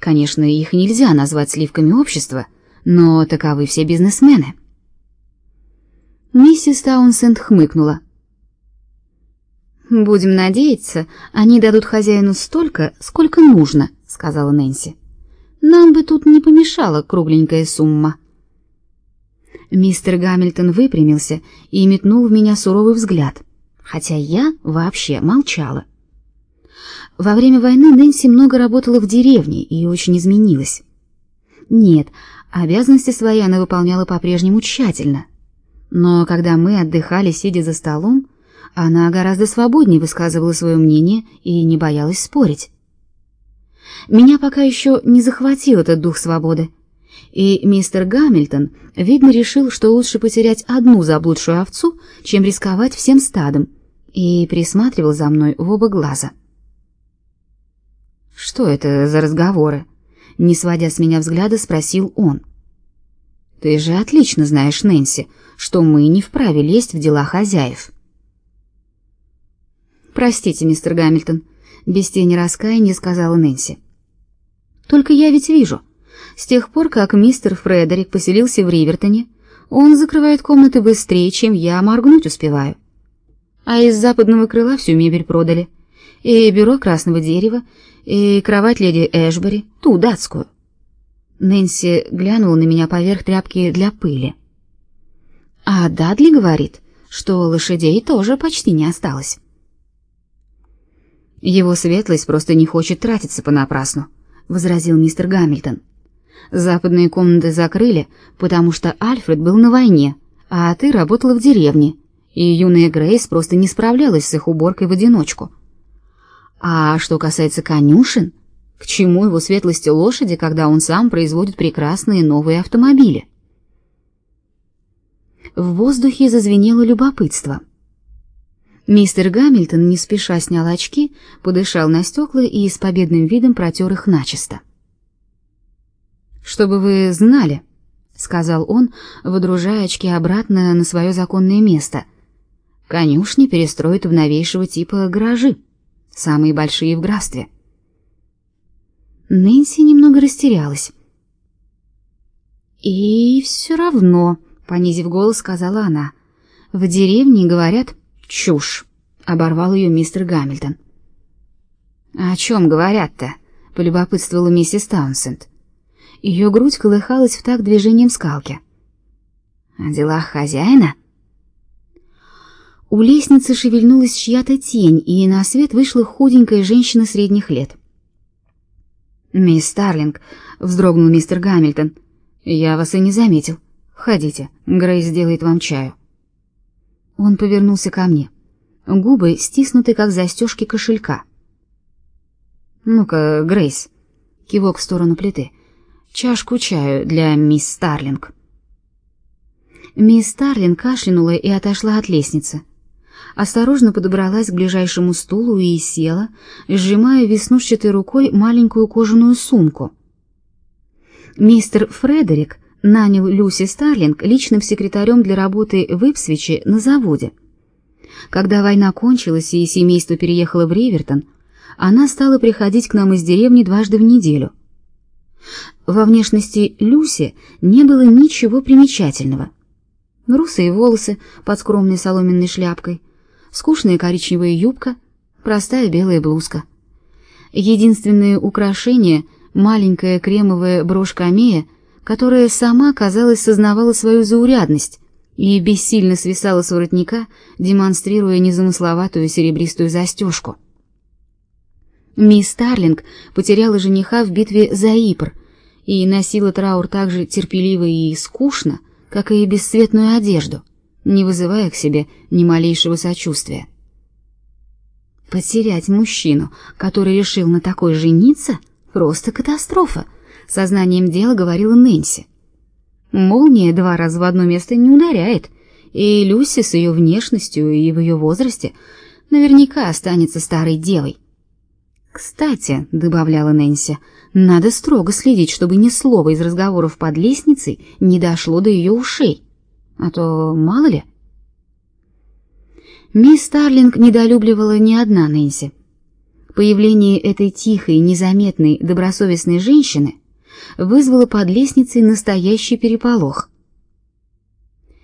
Конечно, их нельзя назвать сливками общества, но таковы все бизнесмены. Миссис Таунсенд хмыкнула. Будем надеяться, они дадут хозяину столько, сколько нужно, сказала Нэнси. Нам бы тут не помешала кругленькая сумма. Мистер Гамильтон выпрямился и метнул в меня суровый взгляд, хотя я вообще молчала. Во время войны Нэнси много работала в деревне и очень изменилась. Нет, обязанности свои она выполняла по-прежнему тщательно. Но когда мы отдыхали, сидя за столом, она гораздо свободнее высказывала свое мнение и не боялась спорить. Меня пока еще не захватил этот дух свободы, и мистер Гамильтон, видно, решил, что лучше потерять одну заблудшую овцу, чем рисковать всем стадом, и присматривал за мной в оба глаза. Что это за разговоры? Не сводя с меня взгляда, спросил он. Ты же отлично знаешь, Нэнси, что мы не вправе лезть в дела хозяев. Простите, мистер Гамильтон, без тени раскаяния сказала Нэнси. Только я ведь вижу, с тех пор, как мистер Фредерик поселился в Ривертоне, он закрывает комнаты быстрее, чем я моргнуть успеваю. А из западного крыла всю мебель продали. И бюро красного дерева, и кровать леди Эшбери, ту датскую. Нэнси глянула на меня поверх тряпки для пыли. А Дадли говорит, что лошадей тоже почти не осталось. Его светлость просто не хочет тратиться понапрасну, возразил мистер Гамильтон. Западные комнаты закрыли, потому что Альфред был на войне, а ты работала в деревне, и юная Грейс просто не справлялась с их уборкой в одиночку. А что касается конюшен, к чему его светлости лошади, когда он сам производит прекрасные новые автомобили? В воздухе зазвенело любопытство. Мистер Гамильтон не спеша снял очки, подышал на стекла и с победным видом протер их начисто. «Чтобы вы знали», — сказал он, выдружая очки обратно на свое законное место, — «конюшни перестроят в новейшего типа гаражи» самые большие в графстве. Нэнси немного растерялась. И все равно, понизив голос, сказала она: "В деревне говорят чушь", оборвал ее мистер Гамильтон. "О чем говорят-то?" полюбопытствовала миссис Таунсенд. Ее грудь колыхалась в такт движением скалки. "О делах хозяина?" У лестницы шевельнулась чья-то тень, и на свет вышла худенькая женщина средних лет. «Мисс Старлинг», — вздрогнул мистер Гамильтон, — «я вас и не заметил. Входите, Грейс сделает вам чаю». Он повернулся ко мне. Губы стиснуты, как застежки кошелька. «Ну-ка, Грейс», — кивок в сторону плиты, — «чашку чаю для мисс Старлинг». Мисс Старлинг кашлянула и отошла от лестницы осторожно подобралась к ближайшему стулу и села, сжимая веснушчатой рукой маленькую кожаную сумку. Мистер Фредерик нанял Люси Старлинг личным секретарем для работы в Ипсвиче на заводе. Когда война кончилась и семейство переехало в Ривертон, она стала приходить к нам из деревни дважды в неделю. Во внешности Люси не было ничего примечательного. Русые волосы под скромной соломенной шляпкой, скучная коричневая юбка, простая белая блузка. Единственное украшение — маленькая кремовая брошь-камея, которая сама, казалось, сознавала свою заурядность и бессильно свисала с воротника, демонстрируя незамысловатую серебристую застежку. Мисс Старлинг потеряла жениха в битве за Ипр и носила траур так же терпеливо и скучно, как и бесцветную одежду не вызывая к себе ни малейшего сочувствия. Потерять мужчину, который решил на такой жениться, просто катастрофа, сознанием дела говорила Нэнси. Молния два раза в одно место не ударяет, и Люси с ее внешностью и в ее возрасте наверняка останется старой девой. Кстати, добавляла Нэнси, надо строго следить, чтобы ни слова из разговоров под лестницей не дошло до ее ушей а то мало ли. Мисс Старлинг недолюбливала не одна Нэнси. Появление этой тихой, незаметной, добросовестной женщины вызвало под лестницей настоящий переполох.